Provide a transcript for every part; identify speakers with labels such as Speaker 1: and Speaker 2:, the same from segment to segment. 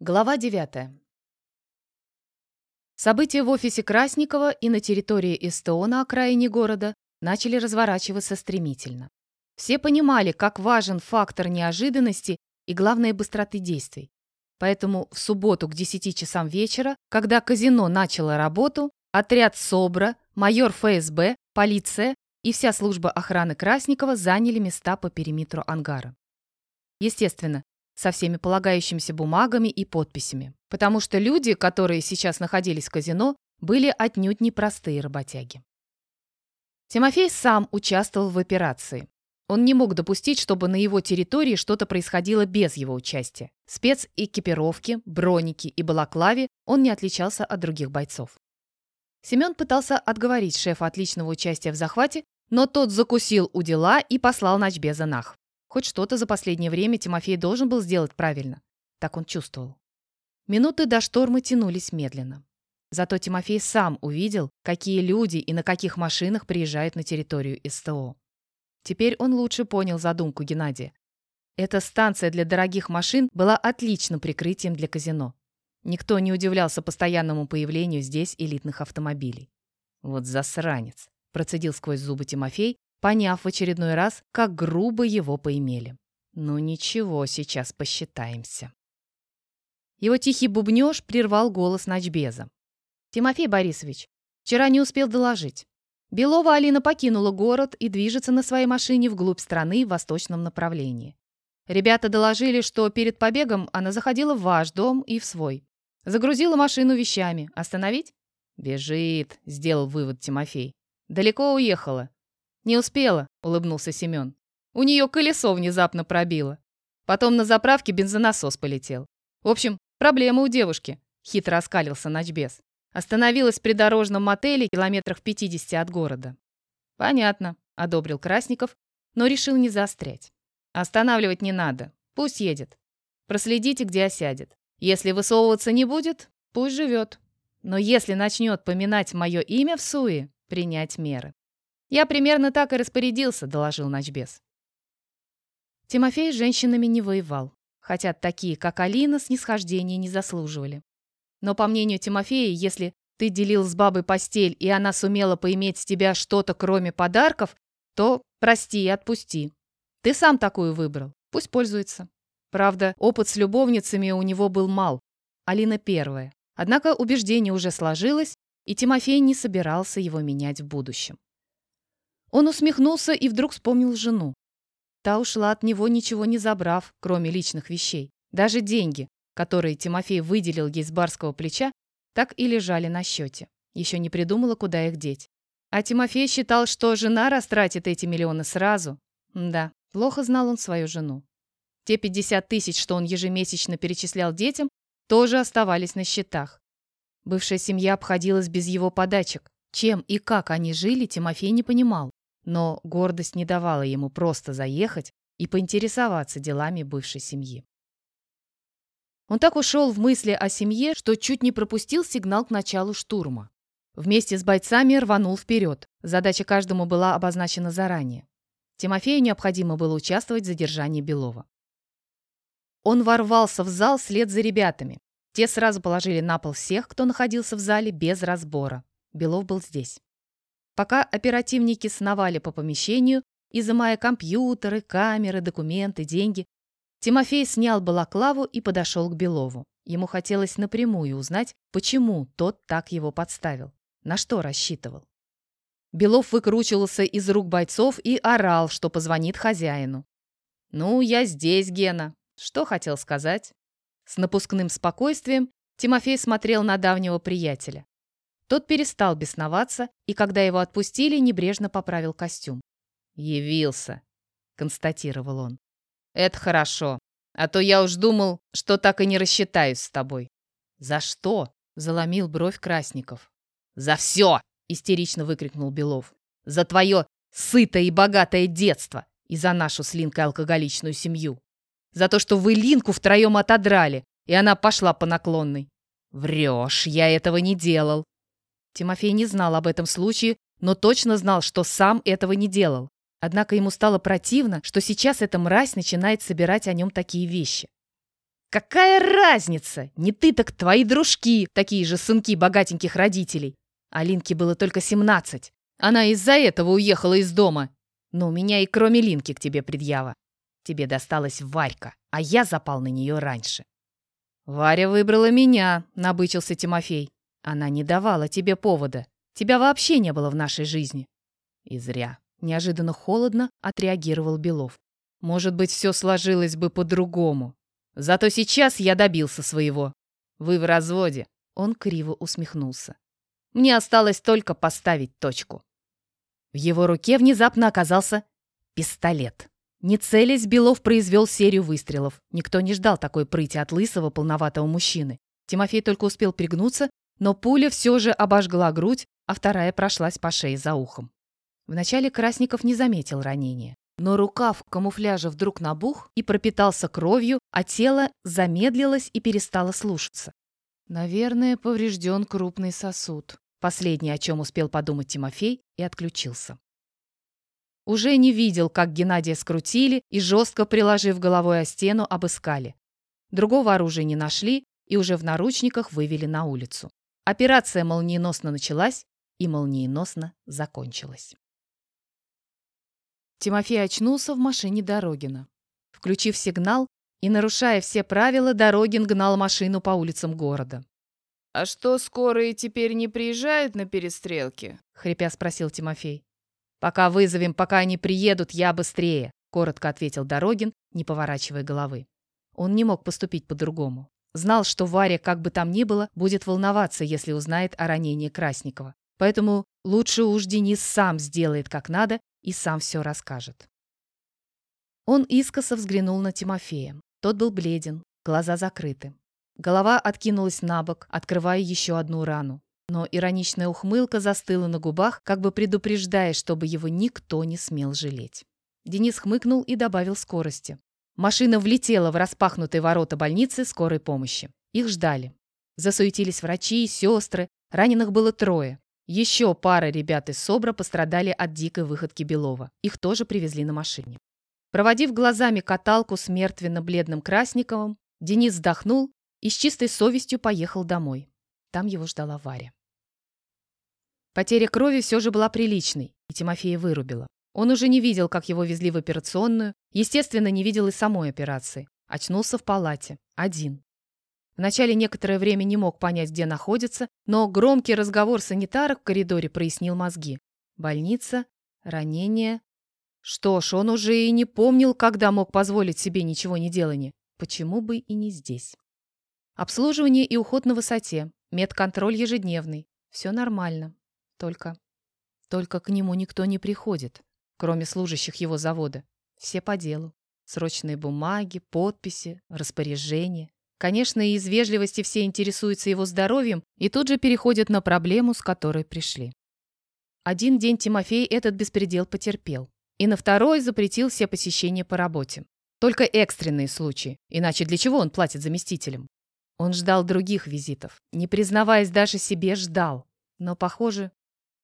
Speaker 1: Глава 9. События в офисе Красникова и на территории СТО на окраине города начали разворачиваться стремительно. Все понимали, как важен фактор неожиданности и, главное, быстроты действий. Поэтому в субботу к 10 часам вечера, когда казино начало работу, отряд СОБРа, майор ФСБ, полиция и вся служба охраны Красникова заняли места по периметру ангара. Естественно, со всеми полагающимися бумагами и подписями. Потому что люди, которые сейчас находились в казино, были отнюдь непростые работяги. Тимофей сам участвовал в операции. Он не мог допустить, чтобы на его территории что-то происходило без его участия. Спецэкипировки, броники и балаклаве он не отличался от других бойцов. Семен пытался отговорить шефа от личного участия в захвате, но тот закусил у дела и послал Ночбеза нах. Хоть что-то за последнее время Тимофей должен был сделать правильно. Так он чувствовал. Минуты до шторма тянулись медленно. Зато Тимофей сам увидел, какие люди и на каких машинах приезжают на территорию СТО. Теперь он лучше понял задумку Геннадия. Эта станция для дорогих машин была отличным прикрытием для казино. Никто не удивлялся постоянному появлению здесь элитных автомобилей. «Вот засранец!» – процедил сквозь зубы Тимофей, поняв в очередной раз, как грубо его поимели. «Ну ничего, сейчас посчитаемся». Его тихий бубнёж прервал голос Ночбеза. «Тимофей Борисович, вчера не успел доложить. Белова Алина покинула город и движется на своей машине вглубь страны в восточном направлении. Ребята доложили, что перед побегом она заходила в ваш дом и в свой. Загрузила машину вещами. Остановить? «Бежит», — сделал вывод Тимофей. «Далеко уехала. «Не успела», — улыбнулся Семен. «У нее колесо внезапно пробило. Потом на заправке бензонасос полетел. В общем, проблема у девушки», — хитро оскалился ночбес. Остановилась при дорожном мотеле километрах 50 от города. «Понятно», — одобрил Красников, но решил не заострять. «Останавливать не надо. Пусть едет. Проследите, где осядет. Если высовываться не будет, пусть живет. Но если начнет поминать мое имя в суе, принять меры. «Я примерно так и распорядился», — доложил Ночбес. Тимофей с женщинами не воевал, хотя такие, как Алина, снисхождения не заслуживали. Но, по мнению Тимофея, если ты делил с бабой постель, и она сумела поиметь с тебя что-то, кроме подарков, то прости и отпусти. Ты сам такую выбрал, пусть пользуется. Правда, опыт с любовницами у него был мал. Алина первая. Однако убеждение уже сложилось, и Тимофей не собирался его менять в будущем. Он усмехнулся и вдруг вспомнил жену. Та ушла от него, ничего не забрав, кроме личных вещей. Даже деньги, которые Тимофей выделил ей с барского плеча, так и лежали на счете. Еще не придумала, куда их деть. А Тимофей считал, что жена растратит эти миллионы сразу. Да, плохо знал он свою жену. Те 50 тысяч, что он ежемесячно перечислял детям, тоже оставались на счетах. Бывшая семья обходилась без его подачек. Чем и как они жили, Тимофей не понимал но гордость не давала ему просто заехать и поинтересоваться делами бывшей семьи. Он так ушел в мысли о семье, что чуть не пропустил сигнал к началу штурма. Вместе с бойцами рванул вперед. Задача каждому была обозначена заранее. Тимофею необходимо было участвовать в задержании Белова. Он ворвался в зал вслед за ребятами. Те сразу положили на пол всех, кто находился в зале без разбора. Белов был здесь. Пока оперативники сновали по помещению, изымая компьютеры, камеры, документы, деньги, Тимофей снял балаклаву и подошел к Белову. Ему хотелось напрямую узнать, почему тот так его подставил, на что рассчитывал. Белов выкручивался из рук бойцов и орал, что позвонит хозяину. «Ну, я здесь, Гена. Что хотел сказать?» С напускным спокойствием Тимофей смотрел на давнего приятеля. Тот перестал бесноваться и, когда его отпустили, небрежно поправил костюм. «Явился», — констатировал он. «Это хорошо, а то я уж думал, что так и не рассчитаюсь с тобой». «За что?» — заломил бровь Красников. «За все!» — истерично выкрикнул Белов. «За твое сытое и богатое детство и за нашу с Линкой алкоголичную семью. За то, что вы Линку втроем отодрали, и она пошла по наклонной. Врешь, я этого не делал. Тимофей не знал об этом случае, но точно знал, что сам этого не делал. Однако ему стало противно, что сейчас эта мразь начинает собирать о нем такие вещи. Какая разница? Не ты, так твои дружки, такие же сынки богатеньких родителей. Алинке было только 17. Она из-за этого уехала из дома. Но у меня и кроме Линки к тебе предъява. Тебе досталась Варька, а я запал на нее раньше. Варя выбрала меня, набычился Тимофей. Она не давала тебе повода. Тебя вообще не было в нашей жизни. И зря. Неожиданно холодно отреагировал Белов. Может быть, все сложилось бы по-другому. Зато сейчас я добился своего. Вы в разводе. Он криво усмехнулся. Мне осталось только поставить точку. В его руке внезапно оказался пистолет. Не целясь, Белов произвел серию выстрелов. Никто не ждал такой прыти от лысого, полноватого мужчины. Тимофей только успел пригнуться, но пуля все же обожгла грудь, а вторая прошлась по шее за ухом. Вначале Красников не заметил ранения. Но рукав камуфляжа вдруг набух и пропитался кровью, а тело замедлилось и перестало слушаться. Наверное, поврежден крупный сосуд. Последнее, о чем успел подумать Тимофей, и отключился. Уже не видел, как Геннадия скрутили и, жестко приложив головой о стену, обыскали. Другого оружия не нашли и уже в наручниках вывели на улицу. Операция молниеносно началась и молниеносно закончилась. Тимофей очнулся в машине Дорогина. Включив сигнал и нарушая все правила, Дорогин гнал машину по улицам города.
Speaker 2: «А что, скорые теперь не приезжают на перестрелки?»
Speaker 1: — хрипя спросил Тимофей. «Пока вызовем, пока они приедут, я быстрее», — коротко ответил Дорогин, не поворачивая головы. Он не мог поступить по-другому. Знал, что Варя, как бы там ни было, будет волноваться, если узнает о ранении Красникова. Поэтому лучше уж Денис сам сделает как надо и сам все расскажет. Он искоса взглянул на Тимофея. Тот был бледен, глаза закрыты. Голова откинулась на бок, открывая еще одну рану. Но ироничная ухмылка застыла на губах, как бы предупреждая, чтобы его никто не смел жалеть. Денис хмыкнул и добавил скорости. Машина влетела в распахнутые ворота больницы скорой помощи. Их ждали. Засуетились врачи, сестры. Раненых было трое. Еще пара ребят из СОБРа пострадали от дикой выходки Белова. Их тоже привезли на машине. Проводив глазами каталку с мертвенно-бледным Красниковым, Денис вздохнул и с чистой совестью поехал домой. Там его ждала Варя. Потеря крови все же была приличной, и Тимофея вырубила. Он уже не видел, как его везли в операционную, естественно, не видел и самой операции. Очнулся в палате. Один. Вначале некоторое время не мог понять, где находится, но громкий разговор санитарок в коридоре прояснил мозги. Больница, ранение. Что ж, он уже и не помнил, когда мог позволить себе ничего не делания. Почему бы и не здесь? Обслуживание и уход на высоте, медконтроль ежедневный. Все нормально. Только... Только к нему никто не приходит, кроме служащих его завода. Все по делу. Срочные бумаги, подписи, распоряжения. Конечно, из вежливости все интересуются его здоровьем и тут же переходят на проблему, с которой пришли. Один день Тимофей этот беспредел потерпел. И на второй запретил все посещения по работе. Только экстренные случаи, иначе для чего он платит заместителям? Он ждал других визитов, не признаваясь даже себе, ждал. Но, похоже,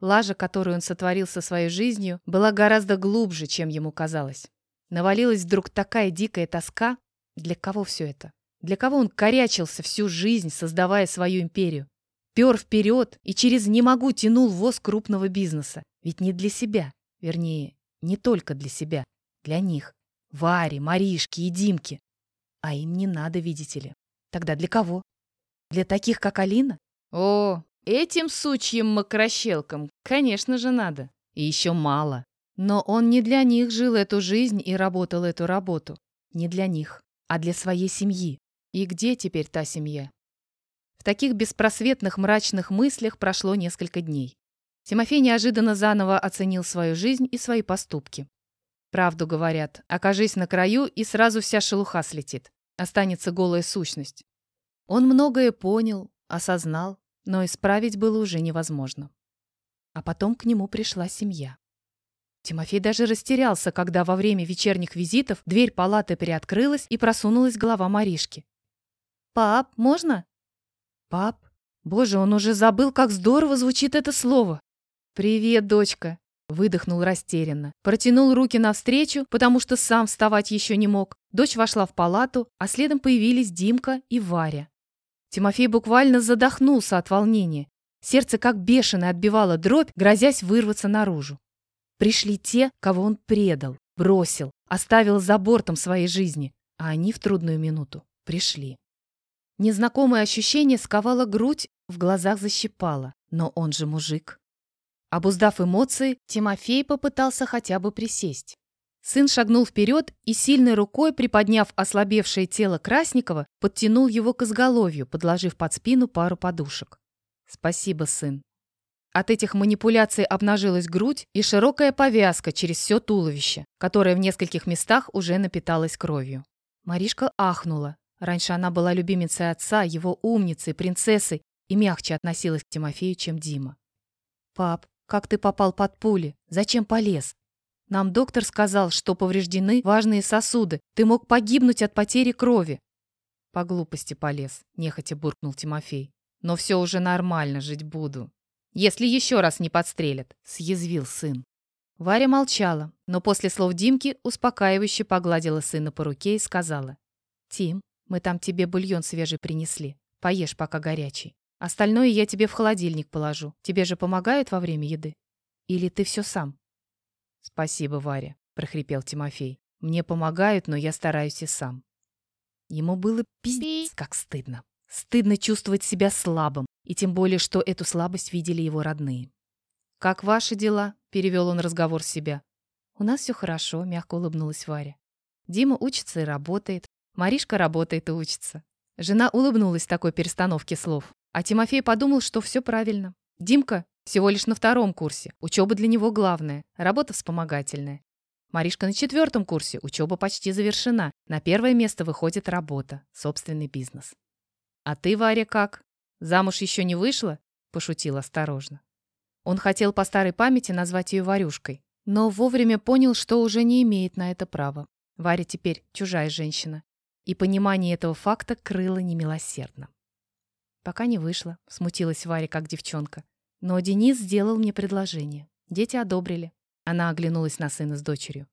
Speaker 1: лажа, которую он сотворил со своей жизнью, была гораздо глубже, чем ему казалось. Навалилась вдруг такая дикая тоска. Для кого все это? Для кого он корячился всю жизнь, создавая свою империю? Пер вперед и через «не могу» тянул воз крупного бизнеса. Ведь не для себя. Вернее, не только для себя. Для них. Варе, Маришки и Димки. А им не надо, видите ли. Тогда для кого? Для таких, как Алина?
Speaker 2: О, этим сучьим мокрощелкам, конечно же, надо.
Speaker 1: И еще мало. Но он не для них жил эту жизнь и работал эту работу. Не для них, а для своей семьи. И где теперь та семья? В таких беспросветных мрачных мыслях прошло несколько дней. Тимофей неожиданно заново оценил свою жизнь и свои поступки. Правду говорят, окажись на краю, и сразу вся шелуха слетит. Останется голая сущность. Он многое понял, осознал, но исправить было уже невозможно. А потом к нему пришла семья. Тимофей даже растерялся, когда во время вечерних визитов дверь палаты приоткрылась и просунулась голова Маришки. «Пап, можно?» «Пап? Боже, он уже забыл, как здорово звучит это слово!» «Привет, дочка!» Выдохнул растерянно. Протянул руки навстречу, потому что сам вставать еще не мог. Дочь вошла в палату, а следом появились Димка и Варя. Тимофей буквально задохнулся от волнения. Сердце как бешено отбивало дробь, грозясь вырваться наружу. Пришли те, кого он предал, бросил, оставил за бортом своей жизни, а они в трудную минуту пришли. Незнакомое ощущение сковало грудь, в глазах защипало, но он же мужик. Обуздав эмоции, Тимофей попытался хотя бы присесть. Сын шагнул вперед и сильной рукой, приподняв ослабевшее тело Красникова, подтянул его к изголовью, подложив под спину пару подушек. «Спасибо, сын». От этих манипуляций обнажилась грудь и широкая повязка через все туловище, которое в нескольких местах уже напиталось кровью. Маришка ахнула. Раньше она была любимицей отца, его умницей, принцессой и мягче относилась к Тимофею, чем Дима. «Пап, как ты попал под пули? Зачем полез? Нам доктор сказал, что повреждены важные сосуды. Ты мог погибнуть от потери крови. По глупости полез, нехотя буркнул Тимофей. Но все уже нормально, жить буду. Если еще раз не подстрелят, съязвил сын. Варя молчала, но после слов Димки успокаивающе погладила сына по руке и сказала. «Тим, мы там тебе бульон свежий принесли. Поешь, пока горячий. Остальное я тебе в холодильник положу. Тебе же помогают во время еды? Или ты все сам?» «Спасибо, Варя», — прохрипел Тимофей. «Мне помогают, но я стараюсь и сам». Ему было пиздец, как стыдно. Стыдно чувствовать себя слабым, и тем более, что эту слабость видели его родные. «Как ваши дела?» — перевел он разговор с себя. «У нас все хорошо», — мягко улыбнулась Варя. Дима учится и работает. Маришка работает и учится. Жена улыбнулась такой перестановке слов. А Тимофей подумал, что все правильно. Димка всего лишь на втором курсе. Учеба для него главная, работа вспомогательная. Маришка на четвертом курсе. Учеба почти завершена. На первое место выходит работа, собственный бизнес. «А ты, Варя, как? Замуж еще не вышла?» – пошутил осторожно. Он хотел по старой памяти назвать ее Варюшкой, но вовремя понял, что уже не имеет на это права. Варя теперь чужая женщина, и понимание этого факта крыло немилосердно. Пока не вышло, смутилась Варя как девчонка. Но Денис сделал мне предложение. Дети одобрили. Она оглянулась на сына с дочерью.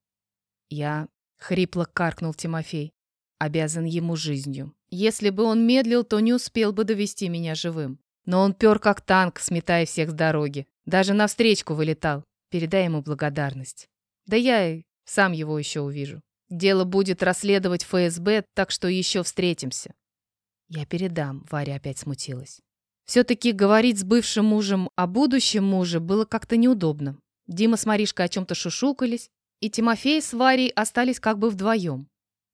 Speaker 1: Я, хрипло каркнул Тимофей, обязан ему жизнью. Если бы он медлил, то не успел бы довести меня живым. Но он пер как танк, сметая всех с дороги. Даже навстречку вылетал. Передай ему благодарность. Да я и сам его еще увижу. Дело будет расследовать ФСБ, так что еще встретимся. Я передам, Варя опять смутилась. Все-таки говорить с бывшим мужем о будущем муже было как-то неудобно. Дима с Маришкой о чем-то шушукались, и Тимофей с Варей остались как бы вдвоем.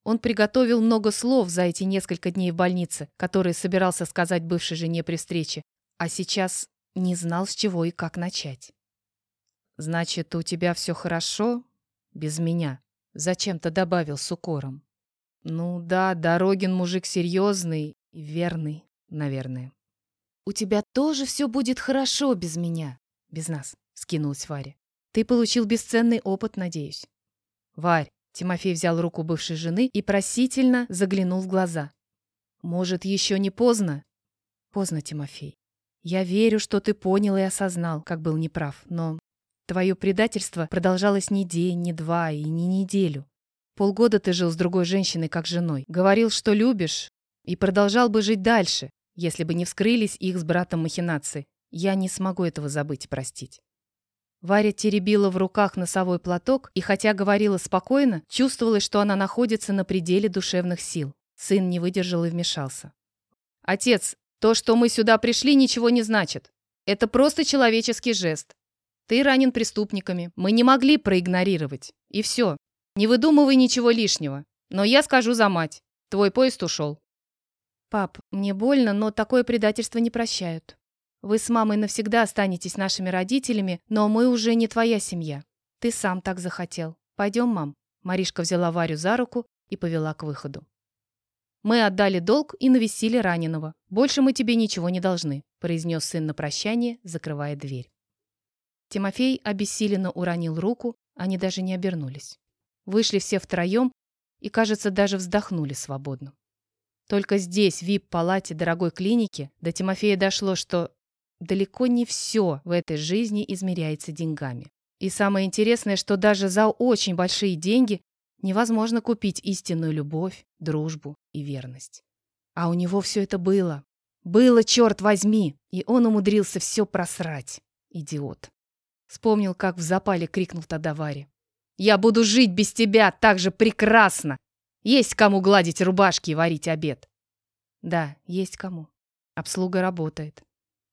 Speaker 1: Он приготовил много слов за эти несколько дней в больнице, которые собирался сказать бывшей жене при встрече, а сейчас не знал, с чего и как начать. «Значит, у тебя все хорошо? Без меня?» Зачем-то добавил с укором. «Ну да, Дорогин мужик серьезный и верный, наверное». «У тебя тоже все будет хорошо без меня». «Без нас», — скинулась Варя. «Ты получил бесценный опыт, надеюсь». «Варь», — Тимофей взял руку бывшей жены и просительно заглянул в глаза. «Может, еще не поздно?» «Поздно, Тимофей. Я верю, что ты понял и осознал, как был неправ, но твое предательство продолжалось не день, не два и не неделю. Полгода ты жил с другой женщиной как женой, говорил, что любишь, и продолжал бы жить дальше, если бы не вскрылись их с братом махинации. Я не смогу этого забыть и простить. Варя теребила в руках носовой платок и, хотя говорила спокойно, чувствовалось, что она находится на пределе душевных сил. Сын не выдержал и вмешался. «Отец, то, что мы сюда пришли, ничего не значит. Это просто человеческий жест. Ты ранен преступниками, мы не могли проигнорировать. И все. Не выдумывай ничего лишнего. Но я скажу за мать. Твой поезд ушел. «Пап, мне больно, но такое предательство не прощают. Вы с мамой навсегда останетесь нашими родителями, но мы уже не твоя семья. Ты сам так захотел. Пойдем, мам». Маришка взяла Варю за руку и повела к выходу. «Мы отдали долг и навестили раненого. Больше мы тебе ничего не должны», произнес сын на прощание, закрывая дверь. Тимофей обессиленно уронил руку, они даже не обернулись. Вышли все втроем и, кажется, даже вздохнули свободно. Только здесь, в вип-палате дорогой клиники, до Тимофея дошло, что далеко не все в этой жизни измеряется деньгами. И самое интересное, что даже за очень большие деньги Невозможно купить истинную любовь, дружбу и верность. А у него все это было. Было, черт возьми! И он умудрился все просрать. Идиот. Вспомнил, как в запале крикнул тогда Варе. «Я буду жить без тебя так же прекрасно! Есть кому гладить рубашки и варить обед!» Да, есть кому. Обслуга работает.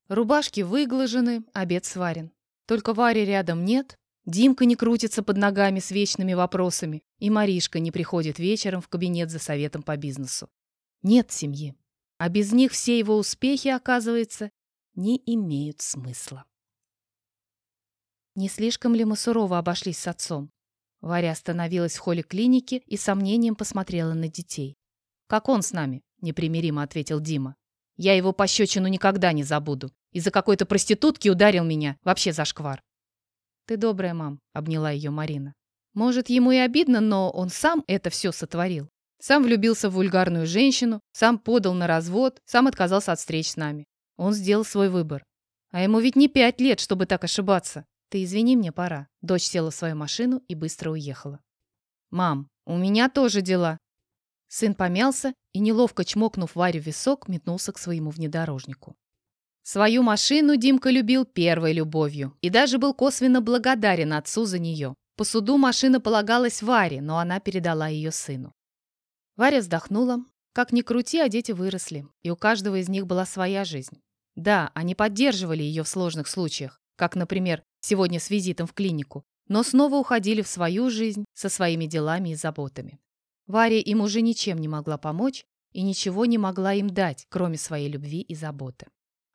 Speaker 1: Рубашки выглажены, обед сварен. Только Вари рядом нет, Димка не крутится под ногами с вечными вопросами, и Маришка не приходит вечером в кабинет за советом по бизнесу. Нет семьи. А без них все его успехи, оказывается, не имеют смысла. Не слишком ли мы сурово обошлись с отцом? Варя остановилась в холле клиники и сомнением посмотрела на детей. «Как он с нами?» — непримиримо ответил Дима. «Я его пощечину никогда не забуду. Из-за какой-то проститутки ударил меня. Вообще зашквар». «Ты добрая, мам», — обняла ее Марина. «Может, ему и обидно, но он сам это все сотворил. Сам влюбился в вульгарную женщину, сам подал на развод, сам отказался от встреч с нами. Он сделал свой выбор. А ему ведь не пять лет, чтобы так ошибаться. Ты извини, мне пора». Дочь села в свою машину и быстро уехала. «Мам, у меня тоже дела». Сын помялся и, неловко чмокнув Варю в висок, метнулся к своему внедорожнику. Свою машину Димка любил первой любовью и даже был косвенно благодарен отцу за нее. По суду машина полагалась Варе, но она передала ее сыну. Варя вздохнула. Как ни крути, а дети выросли, и у каждого из них была своя жизнь. Да, они поддерживали ее в сложных случаях, как, например, сегодня с визитом в клинику, но снова уходили в свою жизнь со своими делами и заботами. Варя им уже ничем не могла помочь и ничего не могла им дать, кроме своей любви и заботы.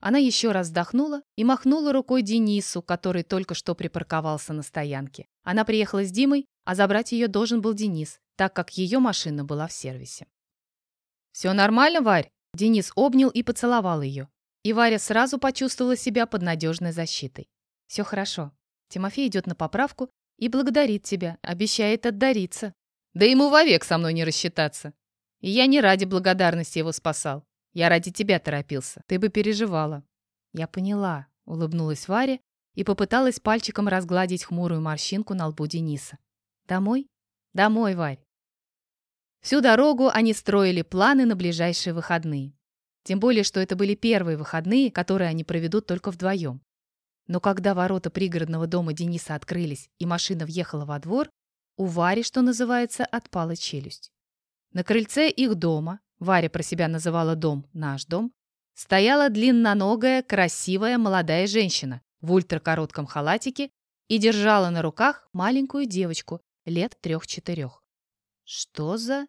Speaker 1: Она еще раз вздохнула и махнула рукой Денису, который только что припарковался на стоянке. Она приехала с Димой, а забрать ее должен был Денис, так как ее машина была в сервисе. «Все нормально, Варь?» Денис обнял и поцеловал ее. И Варя сразу почувствовала себя под надежной защитой. «Все хорошо. Тимофей идет на поправку и благодарит тебя, обещает отдариться. Да ему вовек со мной не рассчитаться. И я не ради благодарности его спасал. Я ради тебя торопился. Ты бы переживала». «Я поняла», — улыбнулась Варя и попыталась пальчиком разгладить хмурую морщинку на лбу Дениса. «Домой?» «Домой, Варь». Всю дорогу они строили планы на ближайшие выходные. Тем более, что это были первые выходные, которые они проведут только вдвоем. Но когда ворота пригородного дома Дениса открылись и машина въехала во двор, у Вари, что называется, отпала челюсть. На крыльце их дома, Варя про себя называла дом «наш дом», стояла длинноногая, красивая молодая женщина в ультракоротком халатике и держала на руках маленькую девочку лет трех-четырех. «Что за...»